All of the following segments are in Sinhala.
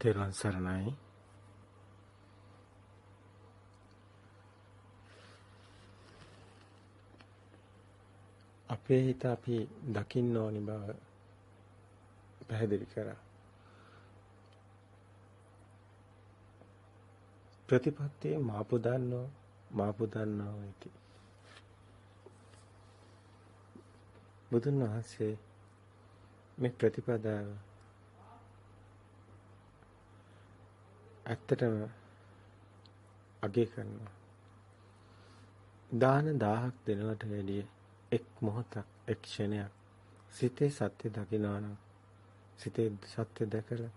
තෙරුවන් සරණයි. අපේ හිත අපි දකින්න ඕනි බව පැහැදිලි කරා. ප්‍රතිපත්තියේ මාපු දන්නෝ මාපු දන්නෝ ඉති. බුදුන් වහන්සේ මේ ප්‍රතිපදාව ඇත්තටම අගය කරනවා. දාන 1000ක් දෙනවට වැඩිය එක් මොහොතක් එක් ක්ෂණයක් සිතේ සත්‍ය දකිනවා නම් සිතේ සත්‍ය දැකලා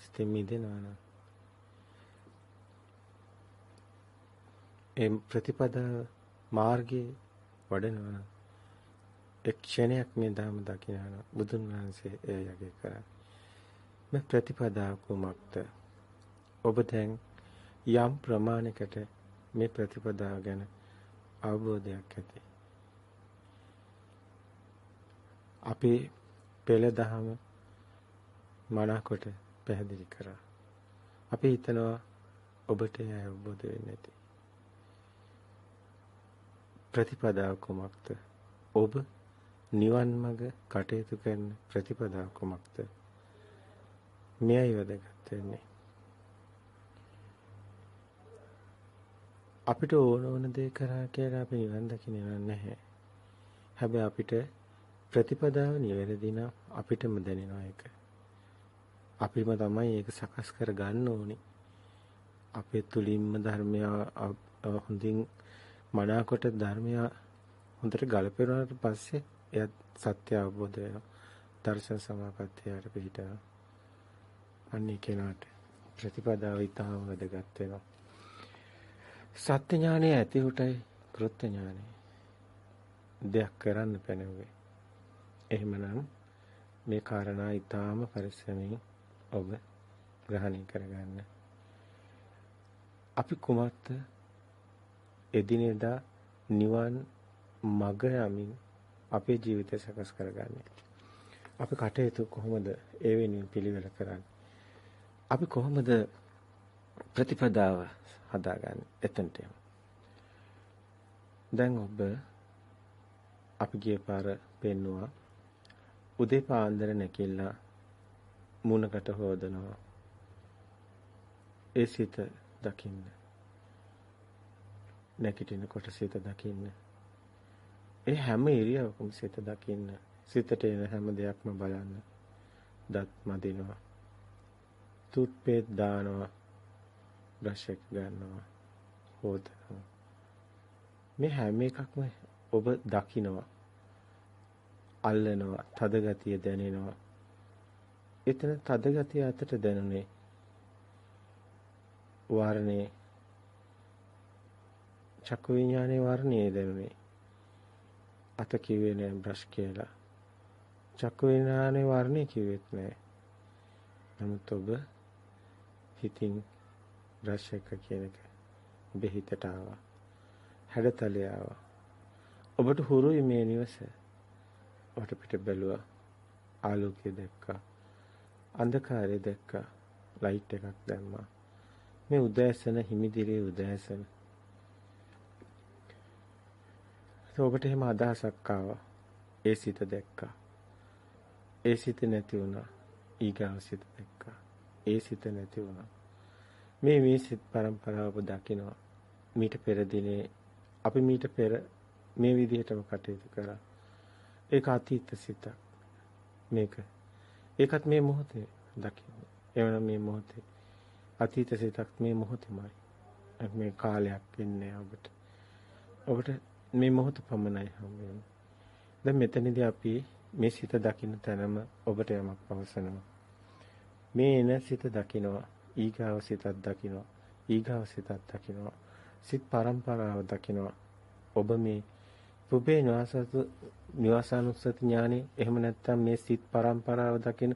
සිතේ මිදෙනවා නම්. ඒ ප්‍රතිපදා මාර්ගයේ වඩනවා නම් එක් ක්ෂණයක් මේ ධර්ම දකිනවා නම් බුදුන් වහන්සේ එය යගේ කරා මේ ප්‍රතිපදා කුමක්ද? ඔබ දැන් යම් ප්‍රමාණයකට මේ ප්‍රතිපදාව ගැන අවබෝධයක් ඇති. අපේ පෙළ දහම මනාකොට පැහැදිලි කරා. අපි හිතනවා ඔබට එය අවබෝධ වෙන්නේ නැති. ප්‍රතිපදාව කුමක්ද? ඔබ නිවන් මඟ කටයුතු කරන ප්‍රතිපදාව කුමක්ද? මෙයයි වැදගත් වෙන්නේ. අපිට ඕන ඕන දේ කරා කියලා අපි නිවන් දකින්න නැහැ. හැබැයි අපිට ප්‍රතිපදාව නිවැරදි නම් අපිටම දැනෙනවා ඒක. අපිම තමයි ඒක සකස් කර ගන්න ඕනේ. අපේ තුලින්ම ධර්මය හොඳින් මනාකොට ධර්මය හොඳට ගලපෙරුවාට පස්සේ එයත් සත්‍ය අවබෝධ වෙනවා. දර්ශන සමාපත්තියට පිහිටනවා. අන්නේ කෙනාට ප්‍රතිපදාව ඊටම වැදගත් වෙනවා. සත්‍ය ඥානය ඇති උටයි කෘත්‍ය ඥානය. දෙයක් කරන්න පැනෙන්නේ. එහෙමනම් මේ කාරණා ඊටාම පරිස්සමින් ඔබ ග්‍රහණය කරගන්න. අපි කුමක්ද එදිනෙදා නිවන් මග යමින් අපේ ජීවිතය සකස් කරගන්නේ. අපි කටයුතු කොහොමද ඒ වෙනුවෙන් පිළිවෙල කරන්නේ? අපි කොහොමද ප්‍රතිපදාව හදාගන්නේ එතනට යමු. දැන් ඔබ අපි ගිය පාර පෙන්නවා උදේ පාන්දර නැකිලා මුණකට හොදනවා. ඒ සිත දකින්න. නැගිටිනකොට සිත දකින්න. ඒ හැම ඉරියවකම සිත දකින්න. සිතට එන හැම දෙයක්ම බලන්න. දත් මදිනවා. තුත්පේත් දානවා. බ්‍රෂ් එක ගන්නවා. හොදනවා. මේ හැම එකක්ම ඔබ දකිනවා. අල්ලනවා. තද ගතිය දැනෙනවා. එතන තද ගතිය අතට දැනුනේ වාරණේ චක්කු විඥානයේ වර්ණයේ දැනුනේ අත කිව්වේ නෑ බ්‍රෂ් කියලා චක්කු විඥානයේ වර්ණේ කිව්වෙත් නෑ නමුත් ඔබ හිතින් බ්‍රෂ් එක කියන එක ඔබේ හිතට ආවා. හැඩතලය ආවා. ඔබට හුරුයි මේ නිවස. ඔබට පිට බැලුවා. ආලෝකය දැක්කා. අන්ධකාරය දැක්කා. ලයිට් එකක් දැම්මා. මේ උදෑසන හිමිදිරියේ උදෑසන. ඔබට එහෙම අදහසක් ආවා. ඒ සිත දැක්කා. ඒ සිත නැති වුණා. ඊගාව සිත දැක්කා. ඒ සිත නැති වුණා. මේ මේ සිත් පරම්පරාව දකිනවා. මීට පෙර දිනේ අපි මීට පෙර මේ විදිහටම කටයුතු කරා. ඒක අතීත සිතක්. මේක. ඒකත් මේ මොහොතේ දකින්න. එවනම් මේ මොහොතේ අතීත සිතක් මේ මොහොතේමයි. මේ කාලයක් ඉන්නේ ඔබට. ඔබට මේ මොහොත පමණයි හම්බෙන්නේ. දැන් මෙතනදී අපි මේ සිත දකින්න තැනම ඔබට යමක් පවසනවා. මේ එන සිත දකිනවා ඊගාව සිතක් දකිනවා. ඊගාව සිතක් දකිනවා. සිත් පරම්පරාව දකිනවා. ඔබ මේ පුබේ නිවාසතු නිවාසානුස්සති ඥානෙ එහෙම නැත්නම් මේ සිත් පරම්පරාව දකින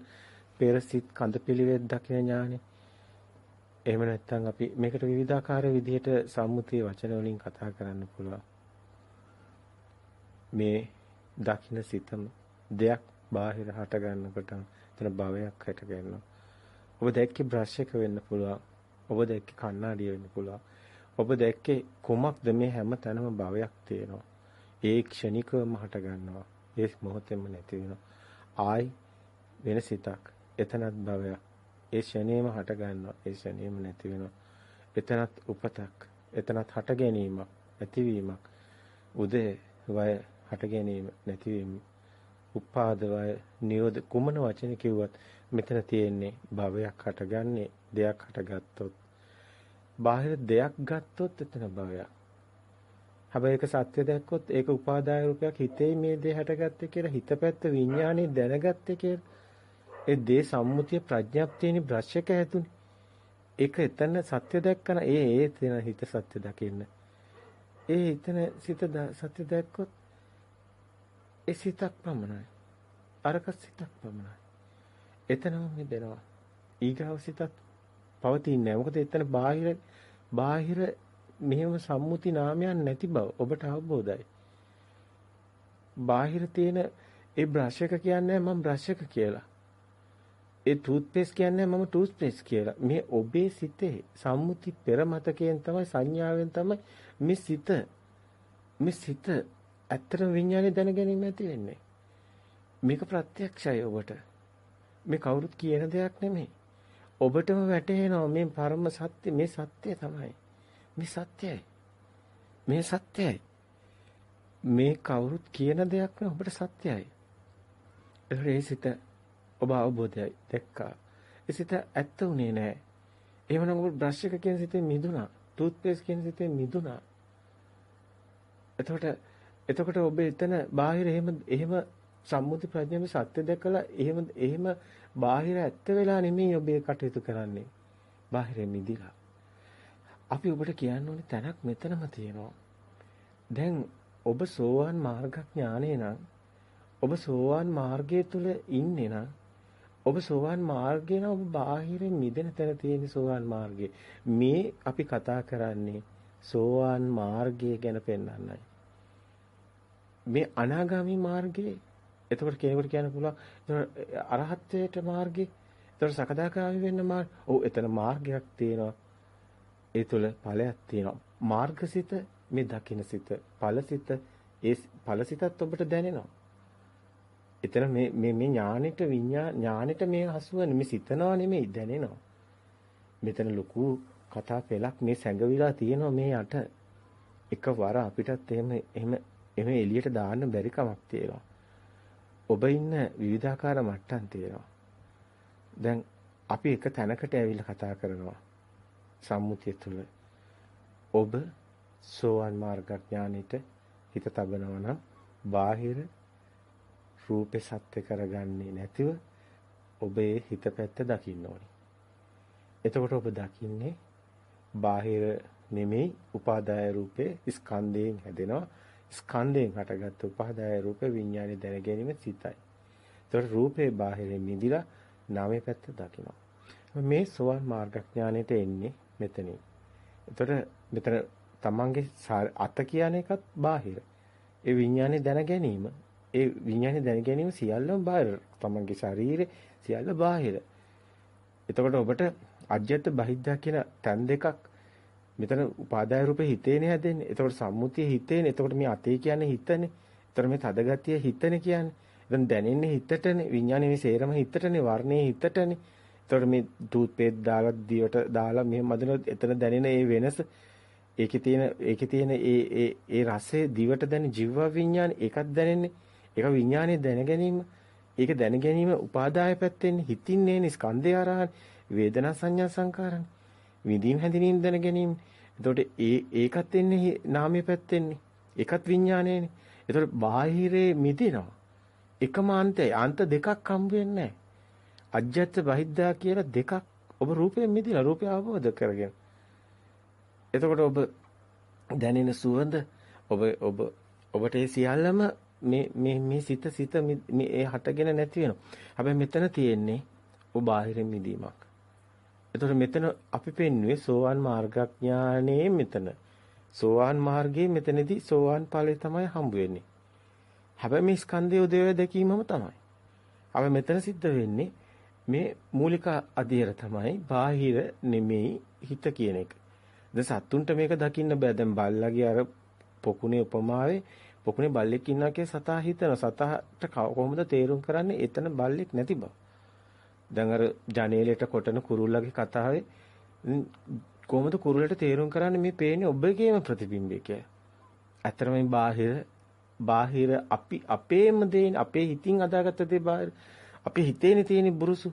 පෙර සිත් කඳපිලිවෙත් දකින ඥානෙ එහෙම නැත්නම් අපි මේකට විවිධාකාර විදිහට සම්මුතිය වචන වලින් කතා කරන්න පුළුවන්. මේ දකින්න සිතම දෙයක් බාහිර හට ගන්නකොට එතන භවයක් හැට ගන්නවා. ඔබ දැක්කේ බ්‍රෂ් එක වෙන්න පුළුවන්. ඔබ දැක්කේ කණ්ණාඩිය වෙන්න පුළුවන්. ඔබ දැක්කේ කුමක්ද මේ හැම තැනම භවයක් තියෙනවා. ඒ ක්ෂණිකවම හට ගන්නවා. ඒ මොහොතෙම නැති වෙනවා. ආයි වෙන සිතක්. එතනත් භවයක්. ඒ ෂණේම හට ගන්නවා. ඒ ෂණේම නැති වෙනවා. එතනත් උපතක්. එතනත් හට ගැනීමක්, නැතිවීමක්. උදේ වය හට ගැනීම, නැතිවීම. උපාද වය නිරෝධ කුමන වචන කිව්වත් මෙතන තියෙන්නේ භවයක් හටගන්නේ දෙයක් හටගත්තොත් බාහිර දෙයක් ගත්තොත් එතන භවයක්. හැබැයි ඒක සත්‍ය දැක්කොත් ඒක උපාදාය රූපයක් හිතේ මේ දේ හටගත්තේ කියලා හිතපැත්ත විඥානේ දැනගත්තේ කියලා. ඒ දේ සම්මුතිය ප්‍රඥාප්තියනි බ්‍රෂ් හැතුනේ. ඒක එතන සත්‍ය දැක්කන ඒ ඒ තැන හිත සත්‍ය දකින්න. ඒ එතන සිත සත්‍ය දැක්කොත් ඒ සිතක් පමණයි. අරක සිතක් පමණයි. එතනම මෙදෙනවා. ඊගාව සිතත් පවතින්නේ නැහැ. මොකද එතන බාහිර බාහිර මෙහෙම සම්මුති නාමයක් නැති බව ඔබට අවබෝධයි. බාහිර තියෙන ඒ බ්‍රෂ් එක කියන්නේ මම බ්‍රෂ් එක කියලා. ඒ ටූත්පේස්ට් කියන්නේ මම ටූත්පේස්ට් කියලා. මේ ඔබේ සිතේ සම්මුති පෙර මතකයෙන් තමයි සංඥාවෙන් තමයි මේ සිත මේ සිත ඇත්තටම විඥානේ දැන ගැනීම ඇති වෙන්නේ. මේක ප්‍රත්‍යක්ෂයි ඔබට. මේ කවුරුත් කියන දෙයක් නෙමෙයි. ඔබටම වැටහෙනවා මේ පරම සත්‍ය මේ සත්‍ය තමයි. මේ සත්‍යයි. මේ සත්‍යයි. මේ කවුරුත් කියන දෙයක් නෙවෙයි ඔබට සත්‍යයි. ඒ සිත ඔබ අවබෝධයයි දැක්කා. ඒ සිත ඇත්ත උනේ නැහැ. එහෙමනම් ඔබ බ්‍රෂ් එක කියන සිතේ මිදුණා. ටූත්පේස්ට් කියන සිතේ මිදුණා. එතකොට එතකොට ඔබ එතන බාහිර එහෙම එහෙම සම්මුති ප්‍රඥාවේ සත්‍ය දැකලා එහෙම එහෙම බාහිර ඇත්ත වෙලා නෙමෙයි ඔබ කටයුතු කරන්නේ. බාහිර මිදිලා. අපි ඔබට කියන්න ඕනේ තැනක් මෙතනම තියෙනවා. දැන් ඔබ සෝවාන් මාර්ගඥානේ නම් ඔබ සෝවාන් මාර්ගය තුල ඉන්නේ නම් ඔබ සෝවාන් මාර්ගය නම් ඔබ බාහිරින් මිදෙන තැන තියෙන සෝවාන් මාර්ගය. මේ අපි කතා කරන්නේ සෝවාන් මාර්ගය ගැන පෙන්වන්නයි. මේ අනාගාමි මාර්ගයේ එතකොට කෙනෙකුට කියන්න පුළුවන් අරහත්ත්වයට මාර්ගය. එතකොට සකදාගාමි වෙන්න මාර්ගය. ඔව් එතන මාර්ගයක් තියෙනවා. ඒ තුල ඵලයක් තියෙනවා. මාර්ගසිත මේ දකින්නසිත ඵලසිත ඒ ඵලසිතත් ඔබට දැනෙනවා. එතන මේ මේ මේ ඥානෙට විඤ්ඤා ඥානෙට මේ හසුවන මේ සිතනවා නෙමෙයි දැනෙනවා. මෙතන ලොකු කතා පෙළක් මේ සැඟවිලා තියෙනවා මේ යට. එකවර අපිටත් එහෙම එහෙම එහෙම එළියට දාන්න බැරි කමක් තියෙනවා. ඔබ ඉන්න විවිධාකාර මට්ටම් තියෙනවා. දැන් අපි එක තැනකට ඇවිල්ලා කතා කරනවා. සම්මුතිය තුළ ඔබ සෝවන් මාර්ගඥානෙට හිත තබනවා නම් බාහිර රූපේ සත්‍ය කරගන්නේ නැතිව ඔබේ හිත පැත්ත දකින්න ඕනි. එතකොට ඔබ දකින්නේ බාහිර නෙමෙයි උපාදාය රූපේ ස්කන්ධයෙන් හැදෙනවා. ස්කන්ධයෙන් හටගත්තු උපාදාය රූපේ විඥානේ දැන ගැනීම සිතයි. එතකොට රූපේ බාහිරින් මිදිලා නාමයේ පැත්ත දකිනවා. මේ සෝවන් මාර්ගඥානෙට එන්නේ මෙතනින්. එතකොට මෙතන තමන්ගේ අත කියන එකත් බාහිර. ඒ විඥානේ දැන ගැනීම ඒ විඥානේ දැන ගැනීම සියල්ලම බාහිර. තමන්ගේ ශරීරේ සියල්ල බාහිර. එතකොට ඔබට අජ්‍යත් බහිද්දා කියන තැන් දෙකක් මෙතන උපාදාය රූපේ හිතේනේ හැදෙන්නේ. එතකොට සම්මුතිය හිතේනේ. එතකොට මේ අතේ කියන්නේ හිතනේ. එතකොට මේ තදගතිය හිතනේ කියන්නේ. එතන දැනෙන්නේ හිතටනේ. විඥානේ මේ සේරම හිතටනේ. වර්ණේ හිතටනේ. එතකොට මේ ටූත් පේස්ට් දාලා දිවට දාලා මෙහෙම මදිනොත් එතන දැනෙන ඒ වෙනස ඒකේ තියෙන ඒකේ තියෙන ඒ ඒ ඒ රසය දිවට දැනෙන ජීව විඥාන ඒකත් දැනෙන්නේ ඒක විඥානයේ දැන ගැනීම ඒක දැන ගැනීම උපාදාය පැත්තෙන් හිතින්නේ ස්කන්ධය ආරහන් වේදනා සංඥා සංකාරණ විඳීම් හැඳිනීම් දැන ගැනීම එතකොට ඒ ඒකත් එන්නේ නාමයේ පැත්තෙන්නේ ඒකත් විඥානයනේ එතකොට බාහිරේ මිදිනවා එකම අන්තය අන්ත දෙකක් හම්බ වෙන්නේ නැහැ අජ්ජත් බහිද්දා කියලා දෙකක් ඔබ රූපයෙන් මිදිලා රූපය අවබෝධ කරගෙන. එතකොට ඔබ දැනෙන සුවඳ ඔබ ඔබ ඔබට ඒ සියල්ලම මේ මේ මේ සිත සිත මේ ඒ හටගෙන නැති වෙනවා. හැබැයි මෙතන තියෙන්නේ ඔබ බාහිරින් මිදීමක්. එතකොට මෙතන අපි පෙන්වුවේ සෝවාන් මාර්ගඥානයේ මෙතන. සෝවාන් මාර්ගයේ මෙතනදී සෝවාන් ඵලය තමයි හම්බ වෙන්නේ. හැබැයි මේ ස්කන්ධය උදේව දැකීමම තමයි. අපි මෙතන සිද්ධ වෙන්නේ මේ මූලික අධීර තමයි බාහිර නෙමෙයි හිත කියන එක. දැන් සත්තුන්ට මේක දකින්න බෑ. දැන් බල්ලාගේ අර පොකුණේ උපමාවේ පොකුණේ බල්ලෙක් ඉන්නවා කිය සතා හිතන සතාට කොහොමද තේරුම් කරන්නේ එතන බල්ලෙක් නැති බව. දැන් අර ජනේලයට කොටන කුරුල්ලගේ කතාවේ කොහොමද කුරුල්ලට තේරුම් කරන්නේ මේ පේන්නේ ඔබගේම ප්‍රතිබිම්බය කියලා. ඇත්තටම මේ බාහිර බාහිර අපි අපේම දේ අපේ හිතින් අදාගත්ත දේ බාහිර අපේ හිතේනේ තියෙන බුරුසු.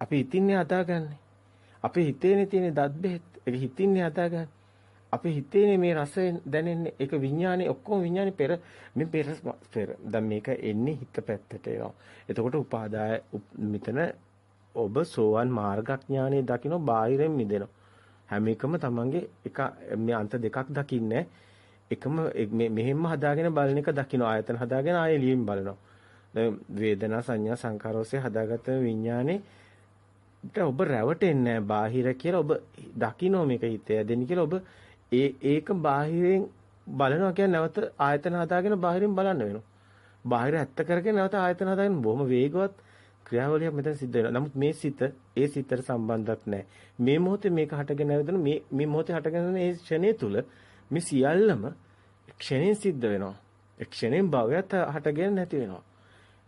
අපි හිතින්නේ හදාගන්නේ. අපේ හිතේනේ තියෙන දත් බෙහෙත්. ඒක හිතින්නේ හදාගන්නේ. අපේ හිතේනේ මේ රස දැනෙන්නේ. ඒක විඥානේ ඔක්කොම විඥානේ පෙර මේ පෙර පෙර. දැන් මේක එන්නේ හිත පැත්තට ඒවා. එතකොට උපාදාය මෙතන ඔබ සෝවන් මාර්ගඥානෙ දකින්න බාහිරෙන් මිදෙනවා. හැම එකම තමන්ගේ එක මේ අන්ත දෙකක් දකින්නේ එකම මෙහෙම්ම හදාගෙන බලන එක දකින්න ආයතන හදාගෙන ආයෙ ලියෙන් බලනවා. වේදනා සංඥා සංකාර ඔස්සේ හදාගත්ත විඥානේ ඔබ රැවටෙන්නේ බාහිර කියලා ඔබ දකින්නෝ මේක හිතේ දෙන්න කියලා ඔබ ඒ ඒක බාහිරෙන් බලනවා කියන්නේ නැවත ආයතන හදාගෙන බාහිරින් බලන්න වෙනවා. බාහිර ඇත්ත කරගෙන නැවත ආයතන හදාගෙන බොහොම වේගවත් ක්‍රියාවලියක් මෙතන සිද්ධ වෙනවා. නමුත් මේ සිත ඒ සිතට සම්බන්ධයක් නැහැ. මේ මොහොතේ මේක හටගෙන නැවතුන මේ මේ මොහොතේ හටගෙන මේ ක්ෂණය තුල මේ සියල්ලම ක්ෂණයෙන් සිද්ධ වෙනවා. ඒ ක්ෂණයෙන් භවයත් හටගෙන නැති වෙනවා.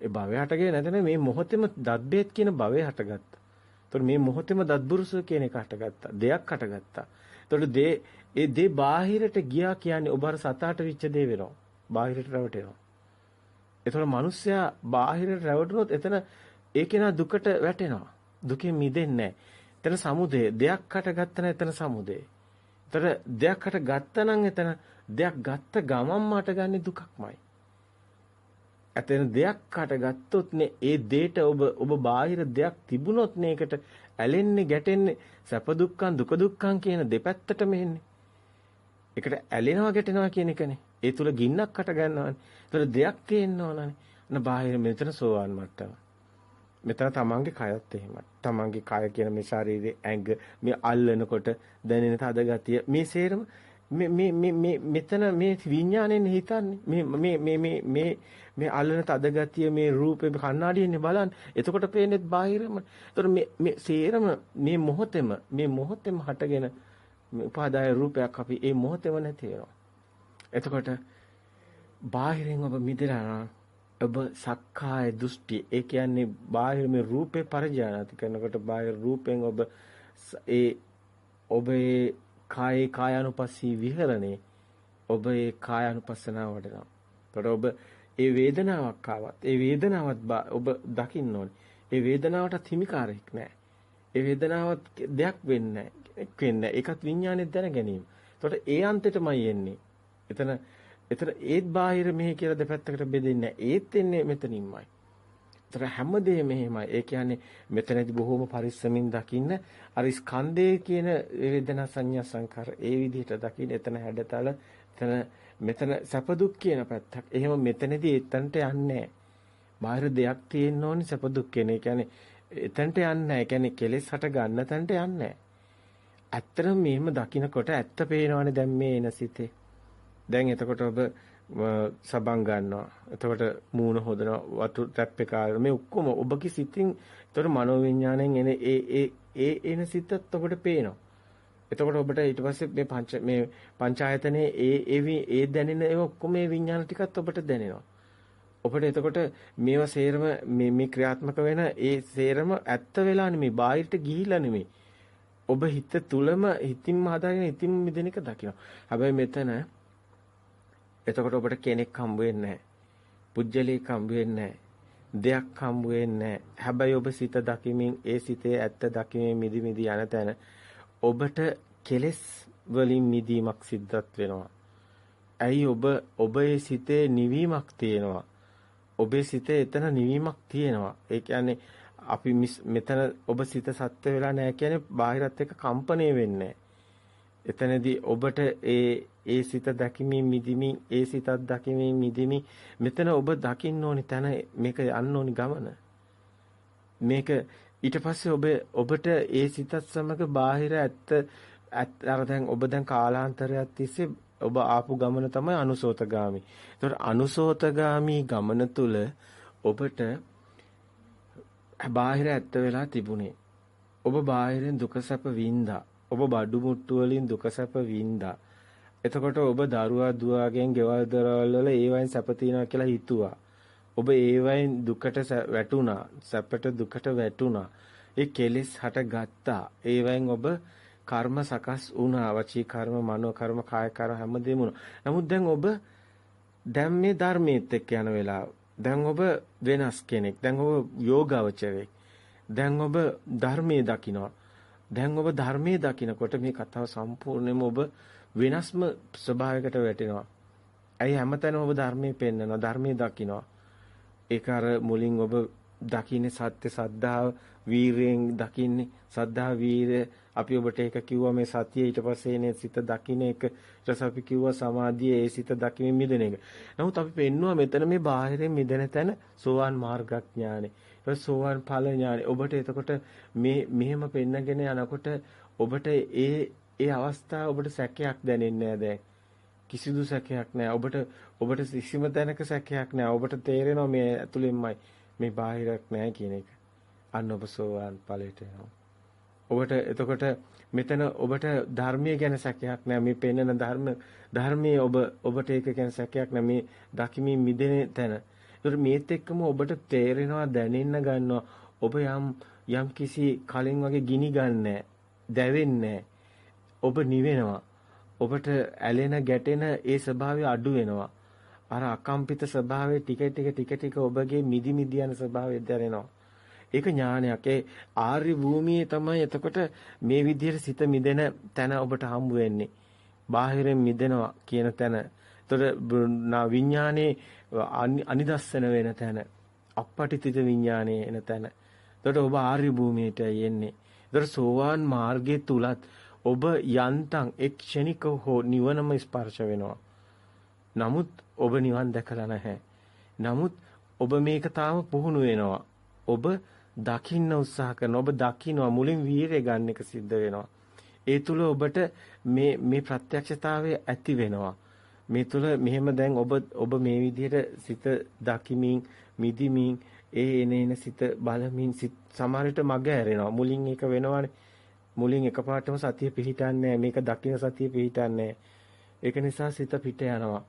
ඒ භවය හටගෙන නැතන මේ මොහොතේම දද්බේත් කියන භවය හටගත්තා. එතකොට මේ මොහොතේම දද්බුරුස කියන එක හටගත්තා. දෙයක් හටගත්තා. එතකොට දේ ඒ දේ බාහිරට ගියා කියන්නේ ඔබ අර සතාට විච්ච දේ වෙනවා. බාහිරට රැවටෙනවා. එතකොට මිනිස්සයා බාහිරට රැවටුනොත් එතන ඒ කෙනා දුකට වැටෙනවා. දුකෙන් මිදෙන්නේ නැහැ. එතන සමුදය දෙයක් හටගත්ත නම් එතන සමුදය. එතන දෙයක් හටගත්ත නම් එතන දෙයක් ගත්ත ගමන්ම හටගන්නේ දුකක්මයි. ඇතෙන දෙයක් හටගත්තොත් නේ ඒ දෙයට ඔබ ඔබ බාහිර දෙයක් තිබුණොත් නේ ඒකට ඇලෙන්නේ ගැටෙන්නේ සැප දුක්ඛං දුක දුක්ඛං කියන දෙපැත්තටම එන්නේ. ඒකට ඇලෙනවා ගැටෙනවා කියන එකනේ. ඒ තුල ගින්නක් හට ගන්නවානේ. ඒතර දෙයක් තියෙන්න ඕනනේ. අන බාහිර මෙතන සෝවාන් මට්ටම. මෙතන තමන්ගේ කයත් එහෙමයි. තමන්ගේ කය කියන මේ ශාරීරික ඇඟ මේ අල්ලනකොට දැනෙන තද ගතිය මේ සේරම මේ මේ මේ මෙතන මේ විඥාණයෙන් හිතන්නේ මේ මේ මේ මේ මේ මේ අල්ලන තද ගතිය මේ රූපේ කණ්ණාඩියෙන් බලන්න. එතකොට පේන්නේ බාහිරම. ඒතර මේ මේ සේරම මේ මොහොතෙම මේ මොහොතෙම හටගෙන උපාදාය රූපයක් අපි ඒ මොහොතෙම නැති වෙනවා. එතකොට බාහිරින් ඔබ මිදලා ඔබ සක්කාය දෘෂ්ටි ඒ කියන්නේ බාහිර මේ රූපේ පරිජානති කරනකොට බාහිර රූපෙන් ඔබ ඒ ඔබේ කායේ කායानुපස්සී විහරණේ ඔබ ඒ කායानुපස්සනාව වඩනවා. එතකොට ඔබ ඒ වේදනාවක් ආවත් ඒ වේදනාවත් ඔබ දකින්න ඕනේ. ඒ වේදනාවට හිමිකාරයක් නැහැ. ඒ වේදනාවත් දෙයක් වෙන්නේ නැහැ. වෙන්නේ ඒකත් විඥානේ දැන ගැනීම. එතකොට ඒ අන්තෙටමයි එන්නේ. එතන එතන ඒත් බාහිර මෙහි කියලා දෙපැත්තකට බෙදෙන්නේ ඒත් එන්නේ මෙතනින්මයි. ඒතර හැමදේම මෙහෙමයි. ඒ කියන්නේ මෙතනදී බොහොම පරිස්සමින් දකින්න අර ස්කන්ධය කියන වේදනා සංඥා සංකාර ඒ විදිහට දකින්න එතන හැඩතල එතන මෙතන සැප දුක් කියන පැත්තක්. එහෙම මෙතනදී එතනට යන්නේ බාහිර දෙයක් තියෙන්න ඕනි සැප දුක් කියන. ඒ කියන්නේ එතනට යන්නේ නැහැ. ඒ කියන්නේ කෙලෙස් හට ගන්න තැනට යන්නේ ඇත්තටම මෙහෙම දකින්නකොට ඇත්ත පේනවනේ දැන් මේ එන සිතේ. දැන් එතකොට ඔබ සබන් ගන්නවා. එතකොට මූණ හොදනවා වතු ටැප් එක මේ ඔක්කොම ඔබගේ සිතින් එතකොට මනෝවිඤ්ඤාණයෙන් එන ඒ ඒ ඒ එන සිතත් ඔබට පේනවා. එතකොට ඔබට ඊට පස්සේ මේ පංච මේ පංචායතනයේ ඒ ඒ ඒ දැනෙන ඒ ඔක්කොම මේ විඤ්ඤාණ ටිකත් ඔබට දැනෙනවා. ඔබට එතකොට මේවා සේරම මේ මේ ක්‍රියාත්මක වෙන ඒ සේරම ඇත්ත වෙලා නෙමෙයි බාහිරට ගිහිලා නෙමෙයි. ඔබ හිත තුලම හිතින්ම හදාගෙන හිතින් මිදෙන එක දකිනවා. හැබැයි මෙතන එතකොට ඔබට කෙනෙක් හම්බ වෙන්නේ නැහැ. පුජ්‍යලයක් හම්බ වෙන්නේ නැහැ. දෙයක් හම්බ වෙන්නේ නැහැ. හැබැයි ඔබ සිත දකිමින් ඒ සිතේ ඇත්ත දකිමින් මිදි මිදි යන තැන ඔබට කෙලෙස් වලින් මිදීමක් සිද්ධත් වෙනවා. ඇයි ඔබ ඔබේ සිතේ නිවීමක් තියෙනවා. ඔබේ සිතේ එතන නිවීමක් තියෙනවා. ඒ කියන්නේ අපි මෙතන ඔබ සිත සත්‍ය වෙලා නැහැ කියන්නේ බාහිරත් එක්ක කම්පණය වෙන්නේ එතනදී ඔබට ඒ ඒ සිත දකිමින් මිදිමින් ඒ සිතත් දකිමින් මිදිමින් මෙතන ඔබ දකින්න ඕනි තැන මේක යන්න ඕනි ගමන. මේක ඊට පස්සේ ඔබ ඔබට ඒ සිතත් සමග බාහිර ඇත්ත අර දැන් ඔබ දැන් කාලාන්තරයක් තිස්සේ ඔබ ආපු ගමන තමයි අනුසෝතගාමි. ඒතකොට අනුසෝතගාමි ගමන තුල ඔබට බාහිර ඇත්ත වෙලා තිබුණේ. ඔබ බාහිරෙන් දුක සැප වින්දා. ඔබ බඩු මුට්ටු වලින් දුක සැප වින්දා. එතකොට ඔබ දරුවා දුවගෙන් ගෙවල් දරවල් වල ඒවයින් සැප තියනවා කියලා හිතුවා. ඔබ ඒවයින් දුකට වැටුණා. සැපට දුකට වැටුණා. ඒ කෙලෙස් හට ගත්තා. ඒවයින් ඔබ කර්ම සකස් වුණා. වචී කර්ම, මනෝ කර්ම, කාය කර්ම හැමදේම වුණා. නමුත් දැන් ඔබ දැන් මේ ධර්මයේත් එක්ක යන වෙලාව. දැන් ඔබ වෙනස් කෙනෙක්. දැන් ඔබ යෝගාවචරයෙක්. දැන් ඔබ ධර්මයේ දකිනවා. දැන් ඔබ ධර්මයේ දකිනකොට මේ කතාව සම්පූර්ණයෙන්ම ඔබ වෙනස්ම ස්වභාවයකට වැටෙනවා. ඇයි හැමතැනම ඔබ ධර්මයේ පෙන්නනවා, ධර්මයේ දකිනවා. ඒක අර මුලින් ඔබ දකින්නේ සත්‍ය සද්ධාව වීරයෙන් දකින්නේ සද්ධා වීරය අපි ඔබට ඒක කිව්වා මේ සතිය ඊට පස්සේ එනේ සිත දකින්න එක ඊට පස්සේ අපි කිව්වා සමාධිය ඒ සිත දකිමින් මිදෙන එක. නමුත් අපි පෙන්නවා මෙතන මේ බාහිරින් මිදෙන තැන සෝවාන් මාර්ගඥානෙ. ඊට සෝවාන් ඵල ඥානෙ. ඔබට එතකොට මේ මෙහෙම පෙන්නගෙන යනකොට ඔබට ඒ ඒ අවස්ථාව ඔබට සැකයක් දැනෙන්නේ නැහැ කිසිදු සැකයක් නැහැ. ඔබට ඔබට කිසිම තැනක සැකයක් නැහැ. ඔබට තේරෙනවා මේ ඇතුළෙන්මයි මේ බාහිරක් නැහැ කියන එක. අන්න ඔබ සෝවාන් ඵලයට එනවා. ඔබට එතකොට මෙතන ඔබට ධර්මයේ ගැන සැකයක් නැහැ. මේ පෙන්වන ධර්ම ධර්මයේ ඔබ ඔබට ඒක ගැන සැකයක් නැහැ. මේ දකිමින් මිදෙන තැන. ඒතර මේත් එක්කම ඔබට තේරෙනවා දැනෙන්න ගන්නවා. ඔබ යම් යම් කිසි කලින් වගේ ගිනි ගන්නෑ. දැවෙන්නේ ඔබ නිවෙනවා. ඔබට ඇලෙන ගැටෙන ඒ ස්වභාවය අඩු වෙනවා. අර අකම්පිත ස්වභාවය ටික ටික ටික ටික ඔබගේ මිදි මිදි යන ස්වභාවය දැනෙනවා. ඒක ඥානයක්. ඒ ආර්ය භූමියේ තමයි එතකොට මේ විදිහට සිත මිදෙන තැන ඔබට හම්බ වෙන්නේ. බාහිරින් මිදෙනවා කියන තැන. එතකොට විඥානයේ අනිදස්සන වෙන තැන. අපපටිතිත විඥානයේ එන තැන. එතකොට ඔබ ආර්ය භූමියටයි එන්නේ. එතකොට සෝවාන් මාර්ගයේ තුලත් ඔබ යන්තම් එක් ක්ෂණික හෝ නිවනම ස්පර්ශ වෙනවා. නමුත් ඔබ නිවන් දැකලා නැහැ. නමුත් ඔබ මේක තාම පුහුණු වෙනවා. ඔබ දකින්න උත්සාහ කරන ඔබ දකින්නවා මුලින් වීරය ගන්න එක සිද්ධ වෙනවා. ඒ තුල ඔබට මේ මේ ප්‍රත්‍යක්ෂතාවය ඇති වෙනවා. මේ තුල මෙහෙම දැන් ඔබ ඔබ මේ විදිහට සිත දකිමින් මිදිමින් ඒ එන එන සිත බලමින් සිත සමහරට මග ඇරෙනවා. මුලින් ඒක වෙනවනේ. මුලින් එකපාරටම සතිය පිහිටන්නේ මේක දකින්න සතිය පිහිටන්නේ ඒක නිසා සිත පිට යනවා.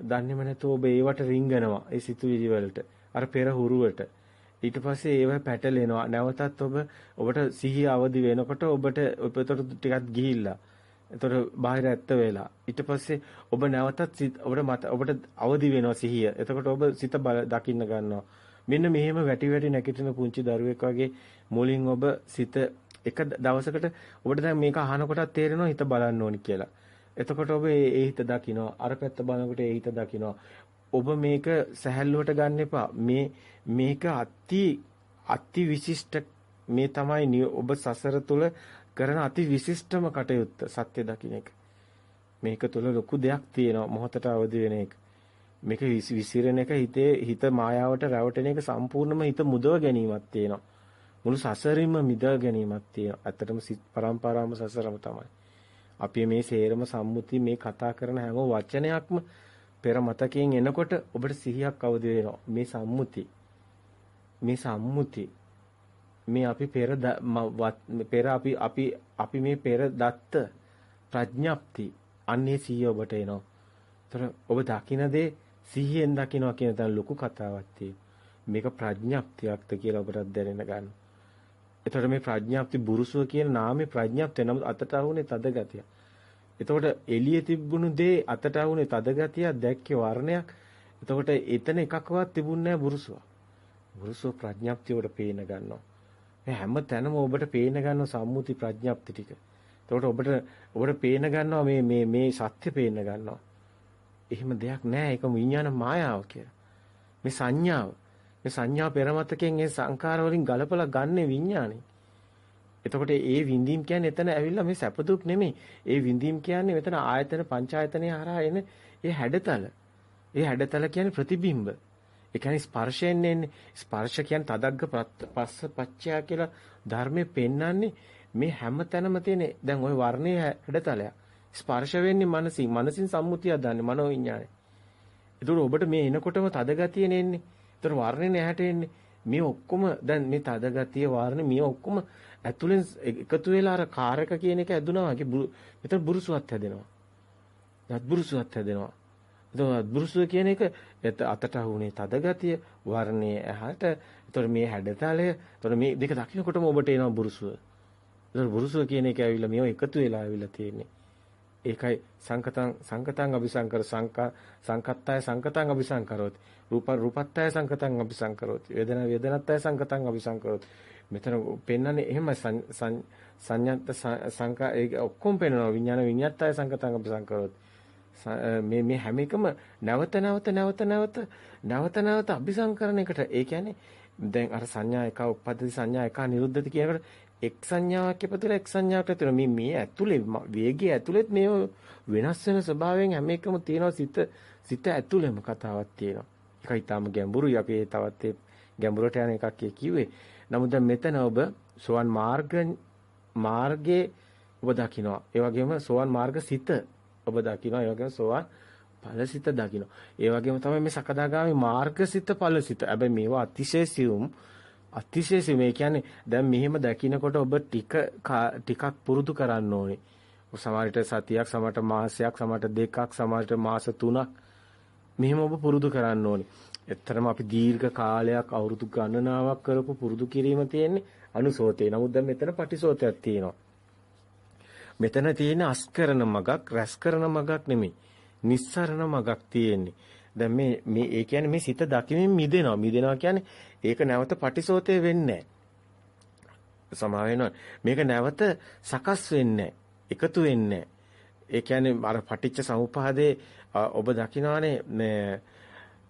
දන්නේම නැතුව ඔබ ඒවට රිංගනවා. ඒ සිතුවිලි වලට. අර පෙර හුරුවට. ඊට පස්සේ ඒව පැටලෙනවා. නැවතත් ඔබ ඔබට සිහිය අවදි වෙනකොට ඔබට ඔබතර ටිකක් ගිහිල්ලා. එතකොට බාහිර ඇත්ත වෙලා. ඊට පස්සේ ඔබ නැවතත් ඔබට මත ඔබට අවදි වෙනවා සිහිය. එතකොට ඔබ සිත දකින්න ගන්නවා. මෙන්න මෙහෙම වැටි වැටි නැගිටින පුංචි දරුවෙක් වගේ මුලින් ඔබ සිත එක දවසකට ඔබට දැන් මේක අහනකොටත් තේරෙනවා හිත බලන්න ඕනි කියලා. එතකොට ඔබ ඒ හිත දකිනවා අර පැත්ත බලනකොට ඒ හිත දකිනවා ඔබ මේක සැහැල්ලුවට ගන්න එපා. මේ මේක අති අති විශිෂ්ට මේ තමයි ඔබ සසර තුල කරන අති විශිෂ්ටම කටයුත්ත සත්‍ය දකින්න එක. මේක තුල ලොකු දෙයක් තියෙනවා මොහොතට අවදි වෙන එක. මේක විසිරෙන එක හිතේ හිත මායාවට රැවටෙන එක සම්පූර්ණයෙන්ම හිත මුදව ගැනීමක් තියෙනවා. මුළු සසරින්ම මිදව ගැනීමක් තියෙනවා. ඇත්තටම පරම්පරාවම සසරම තමයි. අපි මේ සේරම සම්මුති මේ කතා කරන හැම වචනයක්ම පෙර මතකයෙන් එනකොට ඔබට සිහියක් අවදි වෙනවා. මේ සම්මුති මේ සම්මුති මේ අපි පෙර පෙර අපි අපි අපි මේ පෙර දත්ත ප්‍රඥප්ති අන්නේ සිහිය ඔබට එනවා. ඒතර ඔබ දකින දේ සිහියෙන් දකිනවා කියන තන ලොකු කතාවක් තියෙනවා. මේක ප්‍රඥප්තියක්ද කියලා ඔබට දැනෙන්න ගන්න. එතකොට මේ ප්‍රඥප්ති බුරුසුව කියන නාමේ ප්‍රඥප්තිය නම් අතට ආවුනේ තද ගතිය. එතකොට එළියේ තිබුණු දේ අතට ආවුනේ තද ගතිය දැක්කේ වර්ණයක්. එතකොට එතන එකක්වත් තිබුණේ නැහැ බුරුසුව. බුරුසුව ප්‍රඥප්තියට පේන ගන්නවා. මේ හැම තැනම ඔබට පේන ගන්න සම්මුති ප්‍රඥප්ති ටික. එතකොට ඔබට ඔබට පේන ගන්නවා මේ මේ මේ සත්‍ය පේන ගන්නවා. එහෙම දෙයක් නැහැ. ඒක විඥාන මායාව කියලා. මේ සංඥාව. මේ සංඥා පෙරමතකෙන් ඒ සංකාර වලින් ගලපලා ගන්න විඥානේ. එතකොට ඒ විඳීම් කියන්නේ එතන ඇවිල්ලා මේ සැප දුක් නෙමෙයි. ඒ විඳීම් කියන්නේ මෙතන ආයතන පංචායතනයේ හරහා එන ඒ හැඩතල. ඒ හැඩතල කියන්නේ ප්‍රතිබිම්බ. ඒ කියන්නේ ස්පර්ශයෙන් එන්නේ. ස්පර්ශ කියන්නේ තදග්ග පස්ස පච්චය කියලා ධර්මයේ පෙන්වන්නේ මේ හැම තැනම තියෙන දැන් ওই වර්ණයේ හැඩතලයක්. ස්පර්ශ වෙන්නේ මනසින්. මනසින් සම්මුතිය දන්නේ මනෝ විඥානේ. ඒතකොට ඔබට මේ එනකොටම තද ගතිය නෙන්නේ. ඒතර වර්ණේ නැහැට එන්නේ. මේ ඔක්කොම දැන් මේ තද ගතිය වාරණේ මේ ඔක්කොම ඇතුලෙන් එකතු වෙලා අර කාරක කියන එක ඇදුනා වගේ මෙතන බුරුසුවක් හැදෙනවා. දත් බුරුසුවක් හැදෙනවා. එතකොට බුරුසුව කියන එක අතට අහුනේ තද ගතිය වර්ණයේ ඇහැට. එතකොට මේ හැඩතලය. එතකොට මේ දෙක දකින්නකොටම ඔබට එනවා බුරුසුව. එතකොට බුරුසුව කියන එක ඇවිල්ලා මේව එකතු වෙලා ඇවිල්ලා තියෙන්නේ. ඒකයි සංකතං සංකතං අபிසංකර සංකා සංකත්තාය සංකතං අபிසංකරොත් රූප රූපත්තාය සංකතං අபிසංකරොත් වේදන වේදනත්තාය සංකතං අபிසංකරොත් මෙතන පෙන්වන්නේ එහෙම සංඥාත් සංකා ඒක ඔක්කොම පෙන්වනවා. විඥාන විඤ්ඤාත්තාය සංකතං අபிසංකරොත් මේ මේ හැම එකම නැවත නැවත නැවත නැවත නැවත නැවත අபிසංකරණයකට ඒ කියන්නේ දැන් අර සංඥා එක උපද්දති සංඥා එක නිරුද්ධති කියනකොට එක් සංඥාවක් ඉපදලා එක් සංඥාවක් ඇතුළේ මේ මේ ඇතුළේ වේගය ඇතුළෙත් මේ වෙනස් වෙන ස්වභාවයෙන් හැම එකම තියෙනවා සිත සිත ඇතුළෙම කතාවක් තියෙනවා. ඒකයි තාම ගැඹුරුයි අපි තවත් ඒ ගැඹුරට යන එකක් කිව්වේ. නමුත් දැන් මෙතන ඔබ සෝවන් මාර්ග මාර්ගයේ ඔබ දකිනවා. ඒ වගේම සෝවන් මාර්ග සිත ඔබ දකිනවා. ඒ වගේම සෝවන් ඵලසිත දකිනවා. ඒ වගේම තමයි මේ සකදාගාමි මාර්ගසිත ඵලසිත. හැබැයි මේවා අතිශය සියුම් අතිශය මේ කියන්නේ දැන් මෙහෙම දකින්නකොට ඔබ ටික ටිකක් පුරුදු කරන්න ඕනේ. සමහරට සතියක්, සමහරට මාසයක්, සමහරට දෙකක්, සමහරට මාස තුනක් මෙහෙම ඔබ පුරුදු කරන්න ඕනේ. එතරම් අපි දීර්ඝ කාලයක් අවුරුදු ගණනාවක් කරපු පුරුදු කිරීම තියෙන්නේ අනුසෝතේ. නමුත් දැන් මෙතන පටිසෝතයක් තියෙනවා. මෙතන තියෙන අස්කරන මගක්, රැස් කරන මගක් නෙමෙයි. නිස්සරණ මගක් තියෙන්නේ. දැන් මේ මේ ඒ කියන්නේ මේ සිත දකිමින් මිදෙනවා. මිදෙනවා කියන්නේ ඒක නැවත පටිසෝතේ වෙන්නේ නැහැ. මේක නැවත සකස් වෙන්නේ එකතු වෙන්නේ ඒ කියන්නේ අර පටිච්ච සමුපාදේ ඔබ දකිනවානේ මේ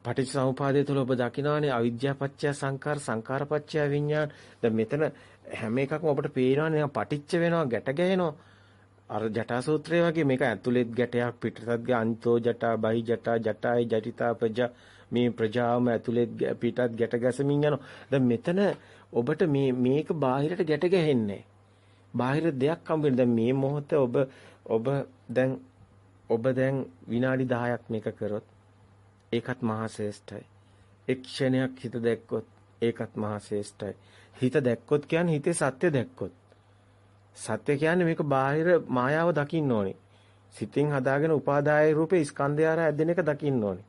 පටිච්ච සමුපාදයේ තුල ඔබ දකිනවානේ අවිද්‍යාපච්චය සංකාර සංකාරපච්චය විඥාන. දැන් මෙතන හැම එකක්ම ඔබට පේනවානේ පටිච්ච වෙනවා ගැට ගැහෙනවා. අර ජටා සූත්‍රය වගේ මේක ඇතුළෙත් ගැටයක් පිටතත් අන්තෝ ජටා බහි ජටා ජටායි ජටිතා ප්‍රජා මේ ප්‍රජාවම ඇතුළෙත් පිටත් ගැට ගැසමින් යනවා. දැන් මෙතන ඔබට මේ මේක බාහිරට ගැට ගැහෙන්නේ බාහිර දෙයක් හම්බ දැන් මේ මොහොතේ ඔබ ඔබ දැන් ඔබ දැන් විනාඩි 10ක් මේක කරොත් ඒකත් මහා ශ්‍රේෂ්ඨයි. එක් ක්ෂණයක් හිත දැක්කොත් ඒකත් මහා ශ්‍රේෂ්ඨයි. හිත දැක්කොත් කියන්නේ හිතේ සත්‍ය දැක්කොත් සත්‍ය කියන්නේ මේක බාහිර මායාව දකින්න ඕනේ. සිතින් හදාගෙන උපාදාය රූපේ ස්කන්ධය ආර ඇදෙන එක දකින්න ඕනේ.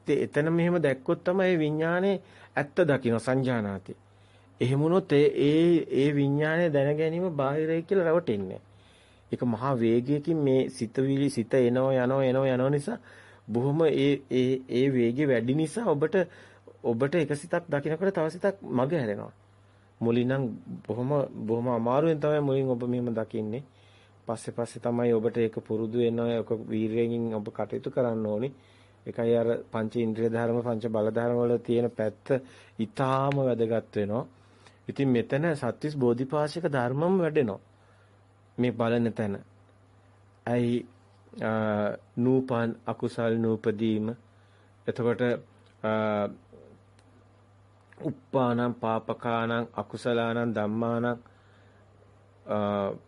ඉතින් එතන මෙහෙම දැක්කොත් තමයි විඥානේ ඇත්ත දකින්න සංජානාති. එහෙම වුණොත් ඒ ඒ විඥානේ දැන ගැනීම බාහිරයි කියලා රවටෙන්නේ. ඒක මහා වේගයකින් මේ සිතවිලි සිත එනෝ යනෝ එනෝ යනෝ නිසා බොහොම ඒ ඒ ඒ වේගය වැඩි නිසා ඔබට ඔබට එක සිතක් දකිනකොට තව සිතක් මග හැරෙනවා. මුලින් නම් බොහොම බොහොම අමාරුවෙන් තමයි මුලින් ඔබ මෙහෙම දකින්නේ. පස්සේ පස්සේ තමයි ඔබට ඒක පුරුදු වෙනවා. ඔක වීරයෙන් ඔබ කටයුතු කරන්න ඕනි. ඒකයි අර පංච ඉන්ද්‍රිය ධර්ම පංච බල ධර්ම වල තියෙන පැත්ත ඊටාම වැදගත් වෙනවා. ඉතින් මෙතන සත්‍විස් බෝධිපාශික ධර්මම වැඩෙනවා. මේ බලන තැන. ඇයි නූපන් අකුසල් නූපදීම එතකොට උප්පානම් පාපකානම් අකුසලානම් ධම්මානම්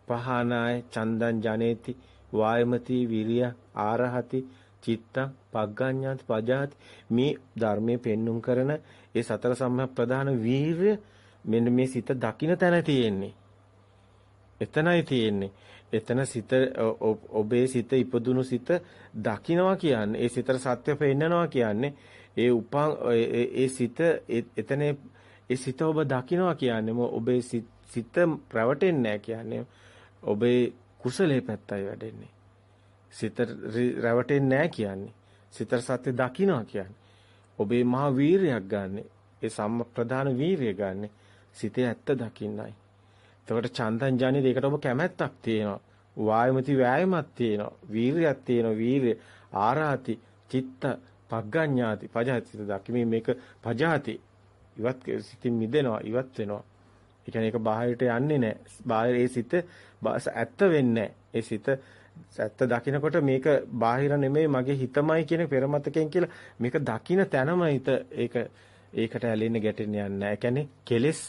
පහනාය චන්දං ජනේති වායමති විරිය ආරහති චිත්තං පග්ගඤ්ඤාති පජාති මේ ධර්මයේ පෙන්눔 කරන ඒ සතර සම්‍යක් ප්‍රධාන වීරය මෙන්න මේ සිත දකින්න තැන තියෙන්නේ. එතනයි තියෙන්නේ. එතන සිත ඔබේ සිත ඉපදුණු සිත දකින්නවා කියන්නේ ඒ සිතට සත්‍ය පෙන්නනවා කියන්නේ ඒ උපං ඒ සිත එතන ඒ සිත ඔබ දකිනවා කියන්නේ ඔබේ සිත රැවටෙන්නේ නැහැ කියන්නේ ඔබේ කුසලයේ පැත්තයි වැඩෙන්නේ. සිත රැවටෙන්නේ නැහැ කියන්නේ. සිත සත්‍ය දකිනවා කියන්නේ. ඔබේ මහා වීරයක් ගන්නෙ. ඒ සම්ම ප්‍රධාන වීරිය ගන්නෙ සිතේ ඇත්ත දකින්නයි. එතකොට චන්දං ජානේ දෙකට ඔබ කැමැත්තක් තියෙනවා. වායමති වෑයමක් තියෙනවා. වීරියක් තියෙනවා. වීරිය ආරාති චිත්ත පග්ගඤ්ඤාති පජාති දකිමින් මේක පජාති ඉවත් සිතින් මිදෙනවා ඉවත් වෙනවා. ඒ කියන්නේ ඒක බාහිරට යන්නේ නැහැ. බාහිර ඒ සිත ඇත්ත වෙන්නේ ඒ සිත ඇත්ත දකිනකොට මේක බාහිර නෙමෙයි මගේ හිතමයි කියන පෙරමතකෙන් කියලා මේක දකින තැනම හිත ඒක ඒකට ඇලෙන්න ගැටෙන්න යන්නේ නැහැ. ඒ කියන්නේ කෙලෙස්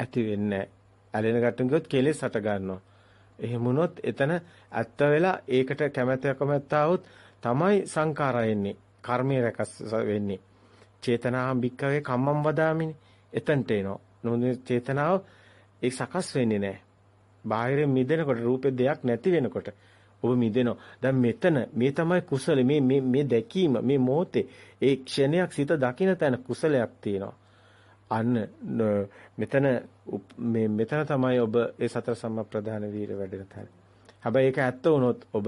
ඇති වෙන්නේ නැහැ. ඇලෙන ගැටුම් ගියොත් කෙලෙස් හට ගන්නවා. එහෙම වුණොත් එතන ඇත්ත වෙලා ඒකට කැමැත්ත කැමැත්තාවොත් තමයි සංඛාරය එන්නේ. කර්මය රැකස් වෙන්නේ. චේතනාම් භික්කවේ කම්මම් වදාමිනි. එතනට එනවා. නමුත් චේතනාව ඒ සකස් වෙන්නේ නැහැ. බාහිරින් මිදෙනකොට රූපේ දෙයක් නැති වෙනකොට ඔබ මිදෙනවා. දැන් මෙතන මේ තමයි කුසල මේ මේ මේ දැකීම මේ මොහොතේ ඒ ක්ෂණයක් සිත දකින්න තැන කුසලයක් තියෙනවා. අන්න මෙතන මේ මෙතන තමයි ඔබ ඒ සතර සම්මා ප්‍රධාන වීර වැඩෙන තැන. හැබැයි ඒක ඇත්ත වුණොත් ඔබ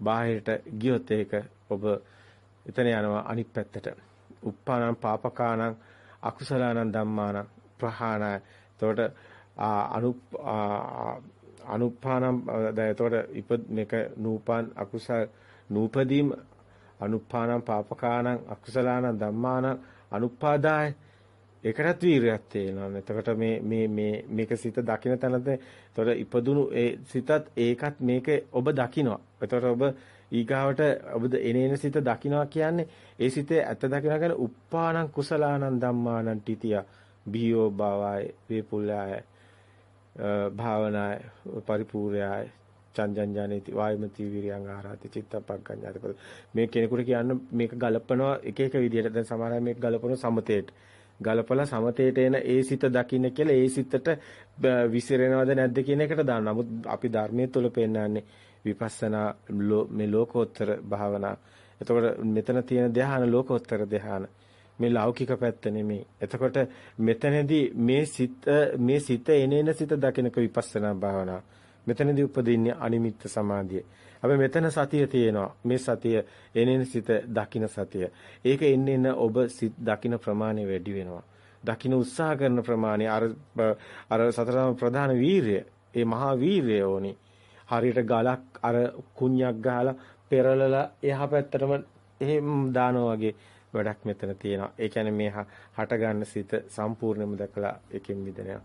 බාහිරට ගියොත් ඒක ඔබ එතන යනවා අනිත් පැත්තට. උප්පානං පාපකානං අකුසලානං ධම්මානං ප්‍රහාණය. එතකොට අනු අනුපානම් දැන් එතකොට ඉප මේක නූපන් අකුසල නූපදීම අනුපානම් පාපකානම් අකුසලානම් ධම්මානම් අනුපාදාය ඒකටත් වීරයක් තියෙනවා. එතකොට මේ මේ මේ මේක සිත දකින්න තැනද එතකොට ඉපදුණු ඒ සිතත් ඒකත් මේක ඔබ දකිනවා. එතකොට ඔබ ඊගාවට ඔබ එනේන සිත දකිනවා කියන්නේ ඒ සිතේ ඇත්ත දකිනවා කියන්නේ uppānaṁ කුසලානං ධම්මානං තිතිය බියෝ භවය වේපුල්ලාය භාවනාය පරිපූර්ණයයි චංජංජානේති වායමති විරියං ආරාති චිත්තපග්ගඤ්ඤාති මේ කෙනෙකුට කියන්න මේක ගලපනවා එක එක විදිහට දැන් සමහර අය මේක ගලපනවා සමතේට ගලපලා සමතේට එන ඒ සිත දකින්න කියලා ඒ සිතට විසිරෙනවද නැද්ද කියන එකට දාන්න. නමුත් අපි ධර්මයේ තුල පෙන්නන්නේ විපස්සනා මේ ලෝකෝත්තර භාවනා. එතකොට මෙතන තියෙන ධ්‍යාන ලෝකෝත්තර ධ්‍යාන. මේ ලෞකික පැත්ත නෙමෙයි. එතකොට මෙතනදී මේ සිත මේ සිත එනේන සිත දකිනක විපස්සනා භාවනාව. මෙතනදී උපදින්නේ අනිමිත්ත සමාධිය. හැබැයි මෙතන සතිය තියෙනවා. මේ සතිය එනේන සිත දකින සතිය. ඒක එන්න එන්න ඔබ සිත දකින ප්‍රමාණය වැඩි වෙනවා. දකින උත්සාහ කරන ප්‍රමාණය අර අර සතරම ප්‍රධාන වීරිය, ඒ මහා වීරිය ඕනි. හරියට ගලක් අර කුණ්‍යක් ගහලා පෙරලලා එහා පැත්තටම එහෙම දානවා වගේ වැඩක් මෙතන තියෙනවා. ඒ කියන්නේ මේ හට ගන්න සිත සම්පූර්ණයෙන්ම දැකලා එකෙන් මිදෙනවා.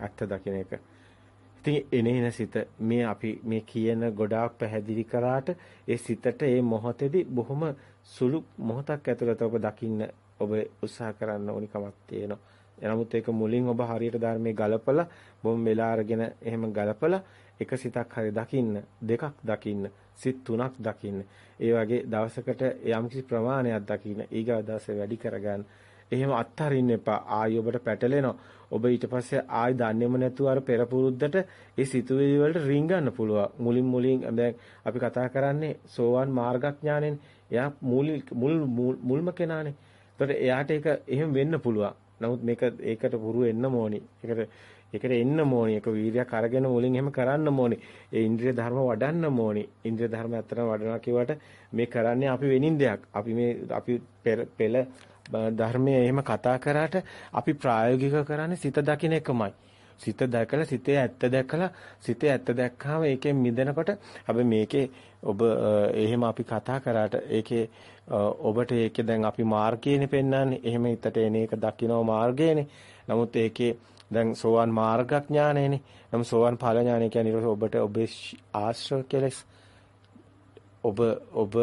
අත්ත දකින්න එක. ඉතින් එනේන සිත මේ අපි මේ කියන ගොඩාක් පැහැදිලි කරාට ඒ සිතට ඒ මොහොතේදී බොහොම සුළු මොහොතක් ඇතුළත ඔබ දකින්න ඔබ උත්සාහ කරන්න ඕනි කමක් තියෙනවා. එනමුත් ඒක මුලින් ඔබ හරියට ධර්මයේ ගලපලා බොම් වෙලා අරගෙන එහෙම ගලපලා එක සිතක් හරි දකින්න දෙකක් දකින්න සිත් තුනක් දකින්න. ඒ වගේ දවසකට යම්කිසි ප්‍රමාණයක් දකින්න ඊගා දවසේ වැඩි කරගන්න. එහෙම අත්හරින්න එපා. ආයි ඔබට පැටලෙනවා. ඔබ ඊට පස්සේ ආයි දන්නේම නැතුව අර පෙර පුරුද්දට ඒ සිතුවිලි වලට රිංගන්න පුළුවන්. මුලින් මුලින් දැන් අපි කතා කරන්නේ සෝවන් මාර්ගඥානෙන්. එයා මුල් මුල්ම කෙනානේ. එතකොට එයාට ඒක එහෙම වෙන්න පුළුවන්. නමුත් මේක ඒකට පුරු වෙන්න ඕනි. ඒකට ඒකට එන්න ඕනි. ඒක වීර්යයක් අරගෙන මුලින් එහෙම කරන්න ඕනි. ඒ ඉන්ද්‍රිය ධර්ම වඩන්න ඕනි. ඉන්ද්‍රිය ධර්ම ඇත්තටම වඩනවා කියවට මේ කරන්නේ අපි වෙනින් දෙයක්. අපි මේ අපි පෙළ ධර්මයේ එහෙම කතා කරාට අපි ප්‍රායෝගික කරන්නේ සිත දකින්න එකමයි. සිත දැකලා සිතේ ඇත්ත දැකලා සිතේ ඇත්ත දැක්කාම ඒකෙන් මිදෙනකොට අපි මේකේ ඔබ එහෙම අපි කතා කරාට ඒකේ ඔබට ඒකේ දැන් අපි මාර්ගයනේ පෙන්වන්නේ. එහෙම හිතට එන එක දකින්න මාර්ගයනේ. නමුත් ඒකේ දැන් සෝවන් මාර්ගඥානයනේ. නම් සෝවන් ඵල ඥානය කියන්නේ ඔබට ඔබේ ආශ්‍රව කෙලස් ඔබ ඔබ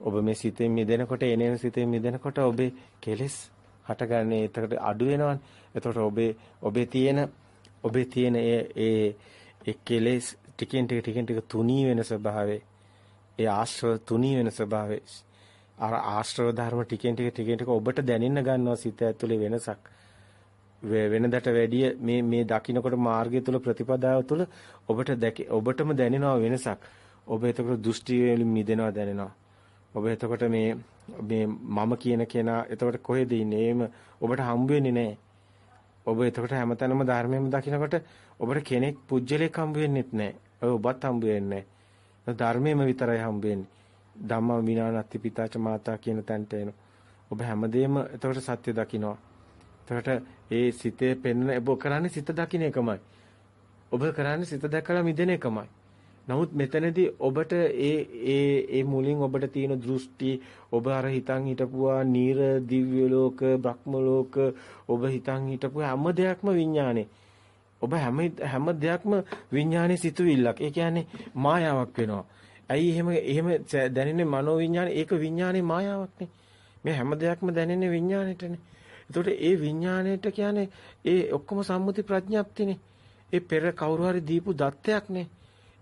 ඔබ මේ සිතෙන් මිදෙනකොට එනේන සිතෙන් මිදෙනකොට ඔබේ කෙලස් හටගන්නේ එතකොට අඩු වෙනවනේ. එතකොට ඔබේ ඔබේ තියෙන ඔබේ තියෙන ඒ ඒ ඒ කෙලස් ටිකෙන් ටික ටිකෙන් ටික තුනී වෙන ස්වභාවය ඒ ආශ්‍රව තුනී වෙන ස්වභාවය අර ආශ්‍රව ධර්ම ටිකෙන් ටික ටිකෙන් ටික ඔබට දැනෙන්න ගන්නවා සිත ඇතුලේ වෙනසක්. වෙනදට වැඩිය මේ මේ දකින්නකොට මාර්ගය තුල ප්‍රතිපදාව තුල ඔබට ඔබටම දැනෙනවා වෙනසක්. ඔබ එතකොට දෘෂ්ටි වලින් මිදෙනවා දැනෙනවා. ඔබ එතකොට මේ මේ මම කියන කෙනා එතකොට කොහෙද ඉන්නේ? එහෙම ඔබට හම්බ වෙන්නේ නැහැ. ඔබ එතකොට හැමතැනම ධර්මයෙන්ම දකින්නකොට ඔබට කෙනෙක් පුජ්‍යලයක් හම්බ වෙන්නෙත් නැහැ. ඔය ඔබත් හම්බ වෙන්නේ නැහැ. ධර්මයෙන්ම විතරයි හම්බ වෙන්නේ. ධම්ම විනානත්ති පිතාච මාතා කියන තැනට එන. ඔබ හැමදේම එතකොට සත්‍ය දකින්නවා. එතකොට ඒ සිතේ පෙන්න ඔබ කරන්නේ සිත දකින්න එකමයි. ඔබ කරන්නේ සිත දැකලා මිදෙන එකමයි. නමුත් මෙතනදී ඔබට ඒ ඒ ඒ මුලින් ඔබට තියෙන දෘෂ්ටි ඔබ අර හිතන් හිටපුවා නීර දිව්‍ය ලෝක බ්‍රහ්ම ලෝක ඔබ හිතන් හිටපු හැම දෙයක්ම විඥානේ. ඔබ හැම හැම දෙයක්ම විඥානේ සිතුවිල්ලක්. ඒ කියන්නේ මායාවක් වෙනවා. ඇයි එහෙම එහෙම දැනෙන්නේ මනෝ විඥානේ? ඒක විඥානේ මායාවක්නේ. මේ හැම දෙයක්ම දැනෙන්නේ විඥානෙටනේ. එතකොට ඒ විඥාණයට කියන්නේ ඒ ඔක්කොම සම්මුති ප්‍රඥප්තිනේ. ඒ පෙර කවුරු හරි දීපු දත්තයක්නේ.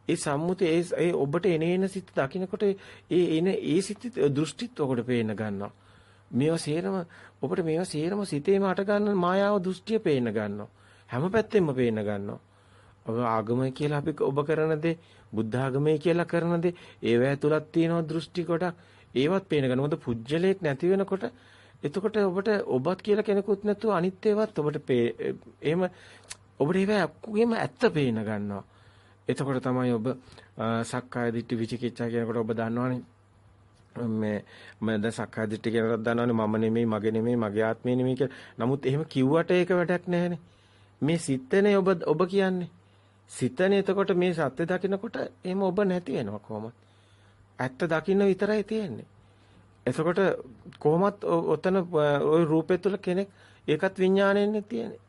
ඒ සම්මුති ඒ ඒ ඔබට එන එන සිත් දකින්නකොට ඒ එන ඒ සිත් දෘෂ්ටිත් ඔකට පේන්න ගන්නවා. මේවා සේරම ඔබට මේවා සේරම සිතේම අට ගන්න මායාව දෘෂ්ටිය පේන්න ගන්නවා. හැම පැත්තෙම පේන්න ගන්නවා. ඔබ ආගමයි කියලා අපි ඔබ කරන දේ බුද්ධ ආගමයි කියලා කරන දේ ඒවැ තුලක් තියෙන දෘෂ්ටි කොටක් ඒවත් පේන ගන්න. මොකද පුජ්‍යලයක් නැති වෙනකොට එතකොට ඔබට ඔබත් කියලා කෙනෙකුත් නැතුව අනිත් ඒවාත් ඔබට එහෙම ඔබට ඒවා ඔක්කොගෙම ඇත්ත පේන ගන්නවා. එතකොට තමයි ඔබ සක්කාය දිට්ඨි විචිකිච්ඡා කියනකොට ඔබ දන්නවනේ මේ මම දැන් සක්කාය දිට්ඨිය කියනකොට දන්නවනේ මම නෙමෙයි මගේ නෙමෙයි මගේ ආත්මය නෙමෙයි කියලා. නමුත් එහෙම කිව්වට ඒක වැඩක් නැහැනේ. මේ සිතනේ ඔබ ඔබ කියන්නේ. සිතනේ එතකොට මේ සත්‍ය දකිනකොට එහෙම ඔබ නැති වෙනවා කොහොමද? ඇත්ත දකින්න විතරයි තියෙන්නේ. එතකොට කොහොමත් ඔතන ওই රූපය තුල කෙනෙක් ඒකත් විඥාණයෙන්නේ තියෙන්නේ.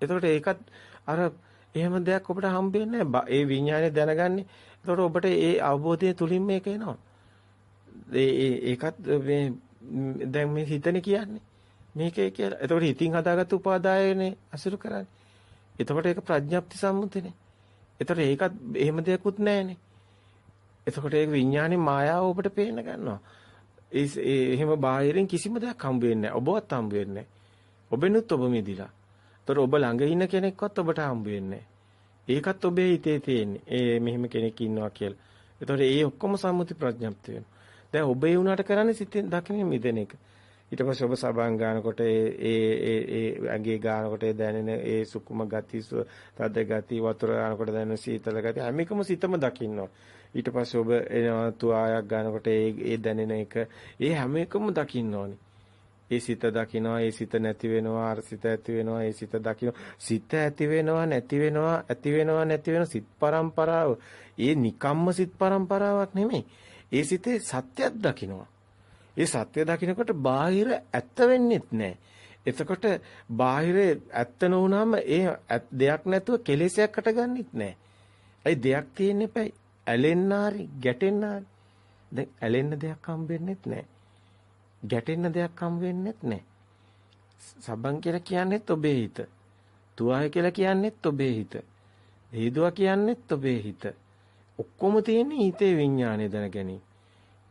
එතකොට ඒකත් අර එහෙම දෙයක් ඔබට හම්බෙන්නේ නැහැ. ඒ විඥානය දැනගන්නේ. එතකොට ඔබට ඒ අවබෝධය තුලින් මේක එනවා. ඒ ඒකත් මේ දැන් මේ හිතනේ කියන්නේ. මේකේ කියලා. එතකොට හිතින් හදාගත්ත උපාදායනේ අසුරු කරන්නේ. එතකොට ඒක ප්‍රඥප්ති සම්මුතිනේ. එතකොට ඒකත් එහෙම දෙයක්වත් නැහැනේ. එතකොට ඒක විඥානේ මායාව ඔබට පේන්න ගන්නවා. ඒ එහෙම බාහිරින් කිසිම දෙයක් හම්බ වෙන්නේ නැහැ. ඔබවත් හම්බ වෙන්නේ නැහැ. ඔබෙනුත් ඔබ මිදිලා. ඒතර ඔබ ළඟ ඉන්න කෙනෙක්වත් ඔබට හම්බ වෙන්නේ ඒකත් ඔබේ හිතේ තියෙන්නේ. ඒ මෙහෙම කෙනෙක් ඉන්නවා කියලා. ඒතකොට ඒ ඔක්කොම සම්මුති ප්‍රඥප්ති වෙනවා. දැන් ඔබ ඒ උනාට කරන්නේ සිතින් දකින්න මිදෙන එක. ඊට පස්සේ ඔබ සබන් ගන්නකොට ඒ ඒ ඒ ඇඟේ ගන්නකොට ඒ දැනෙන ඒ සුකුම ගති තද ගති වතුර ගන්නකොට දැනෙන සීතල ගති හැම එකම සිතම දකින්නවා. ඊට පස්සේ ඔබ එනවා තුආයක් ගන්නකොට ඒ ඒ දැනෙන එක. ඒ හැම එකම දකින්න ඕනේ. ඒ සිත දකින්නවා ඒ සිත නැති වෙනවා අර සිත ඇති වෙනවා ඒ සිත දකින්න සිත ඇති වෙනවා නැති වෙනවා ඇති වෙනවා නැති වෙන සිත් පරම්පරාව. ඒ නිකම්ම සිත් පරම්පරාවක් නෙමෙයි. ඒ සිතේ සත්‍යයක් දකින්නවා ඒ සත්‍ය දකින්නකොට බාහිර ඇත්ත වෙන්නේත් නැහැ එතකොට බාහිර ඇත්ත නොවුනම ඒ දෙයක් නැතුව කෙලෙසයක් හටගන්නෙත් නැහැ ඒ දෙයක් තියෙන්නේ පැයි ඇලෙන්න හරි ගැටෙන්න හරි දැන් ඇලෙන්න දෙයක් හම්බෙන්නෙත් නැහැ ගැටෙන්න දෙයක් හම් වෙන්නෙත් නැහැ. සබන් කියලා කියන්නේත් ඔබේ හිත. තුවාය කියලා කියන්නේත් ඔබේ හිත. හේදුවා කියන්නේත් ඔබේ හිත. ඔක්කොම තියෙන්නේ හිතේ විඥානය දැන ගැනීම.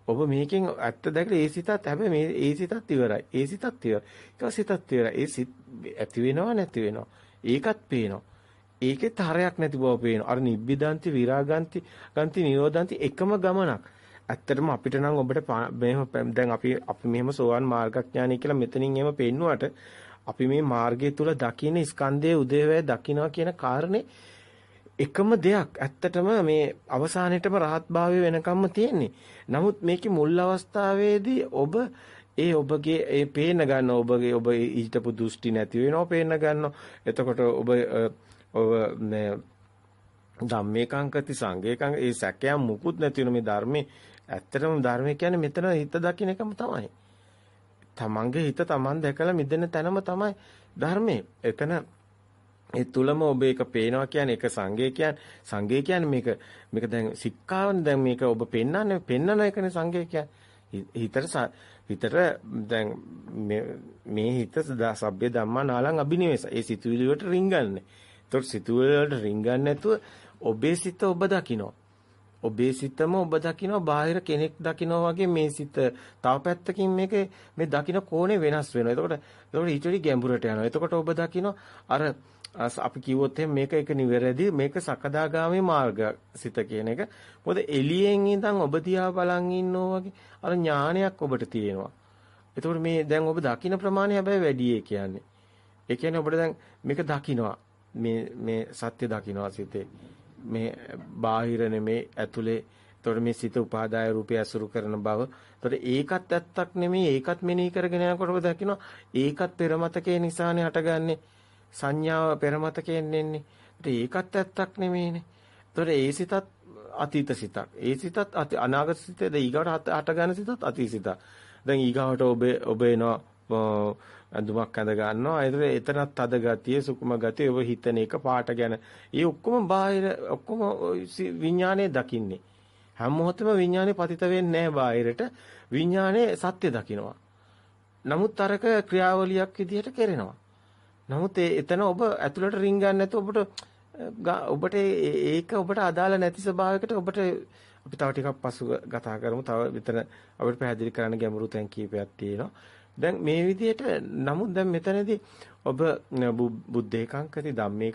ඔබ මේකෙන් ඇත්ත දැකලා ඒ සිතත් හැබැයි මේ ඒ සිතත් ඉවරයි. ඒ සිතත් ඉවරයි. ඒක සිතත් ඉවරයි. ඒ සිත් ඇති වෙනව නැති වෙනව. ඒකත් පේනවා. ඒකෙත් හරයක් නැති බව පේනවා. අර නිබ්බිදාන්ති විරාගාන්ති ගන්ති නිරෝධාන්ති එකම ගමනක්. ඇත්තටම අපිට නම් ඔබට මෙහෙම දැන් අපි අපි මෙහෙම සෝවාන් මාර්ගඥානයි කියලා මෙතනින් එහෙම පෙන්නුවට අපි මේ මාර්ගය තුල දකින්න ස්කන්ධයේ උදේවැය දකින්නවා කියන කාරණේ එකම දෙයක් ඇත්තටම මේ අවසානෙටම රහත් භාවය වෙනකම්ම තියෙන්නේ. නමුත් මේකේ මුල් අවස්ථාවේදී ඔබ ඒ ඔබගේ ඒ පේන ගන්න ඔබගේ ඔබ ඊටපු දෘෂ්ටි නැති වෙනවා පේන ගන්නවා. එතකොට ඔබ ඔබ මේ ධම්මේකංකති සංඝේකං ඒ සැකයන් මුකුත් නැති වෙන මේ ධර්මයේ ඇත්තටම ධර්මය කියන්නේ මෙතන හිත දකින්න එකම තමයි. තමන්ගේ හිත තමන් දැකලා මිදෙන තැනම තමයි ධර්මයේ. එතන ඒ තුලම ඔබ ඒක පේනවා කියන්නේ ඒක සංගේ කියන්නේ සංගේ කියන්නේ මේක මේක දැන් සික්කාවනේ දැන් මේක ඔබ පෙන්වන්නේ පෙන්වන එකනේ සංගේ කියන්නේ හිතට හිතට දැන් මේ හිත සබ්බේ ධම්මා නාලං අබිනිවෙස ඒ සිතුවිලි වලට රිංගන්නේ. ඒතකොට සිතුවිලි වලට රිංගන්නේ නැතුව ඔබේ සිත ඔබ දකිනවා. ඔබේ සිතම ඔබ දකිනවා බාහිර කෙනෙක් දකිනවා වගේ මේ සිත තව පැත්තකින් මේක මේ දකින කෝණය වෙනස් වෙනවා. එතකොට එතකොට ඊටරි ගැඹුරට යනවා. එතකොට ඔබ දකිනවා අර අපි කිව්වොත් මේක එක නිවැරදි මේක සකදාගාමී මාර්ග සිත කියන එක. මොකද එළියෙන් ඉඳන් ඔබ දිහා බලන් ඉන්නෝ වගේ අර ඥානයක් ඔබට තියෙනවා. එතකොට මේ දැන් ඔබ දකින ප්‍රමාණය හැබැයි වැඩි ඒ කියන්නේ. ඒ කියන්නේ ඔබට දැන් මේක දකිනවා. මේ මේ සත්‍ය දකිනවා සිතේ. මේ බාහිර නෙමේ ඇතුලේ එතකොට මේ සිත උපාදාය රූපය අසුරු කරන බව. එතකොට ඒකත් ඇත්තක් නෙමෙයි ඒකත් මෙනෙහි කරගෙන යනකොට ඔබ දකිනවා ඒකත් පෙරමතකේ නිසානේ හටගන්නේ. සංඥාව පෙරමතකයෙන් එන්නේ. ඒකත් ඇත්තක් නෙමෙයිනේ. එතකොට ඒ සිතත් අතීත සිතක්. ඒ සිතත් අනාගත සිතද ඊගාට හටගන්න සිතත් අතීත සිතක්. දැන් ඊගාවට ඔබ ඔබ එනවා ඇඳුමක් ඇඳ ගන්නවා. ඒතර එතනත් තද ගතිය, සුකුම ගතිය, ඔබ හිතන එක පාට ගැන. ඒ ඔක්කොම බාහිර ඔක්කොම විඥානයේ දකින්නේ. හැම මොහොතෙම විඥානේ පතිත වෙන්නේ නැහැ බාහිරට. විඥානේ සත්‍ය දකිනවා. නමුත් අරක ක්‍රියාවලියක් විදිහට කරනවා. නමුත් එතන ඔබ ඇතුළට රින් ගන්න නැතුව ඔබට ඔබට ඒක ඔබට අදාළ නැති ස්වභාවයකට ඔබට අපි තව ටිකක් පසු කතා කරමු. තව විතර අපිට පැහැදිලි කරන්න ගැඹුරු තැන් කීපයක් තියෙනවා. දැන් මේ විදිහට නමුත් දැන් මෙතනදී ඔබ බුද්ධ ඒකාංකති ධම්මේක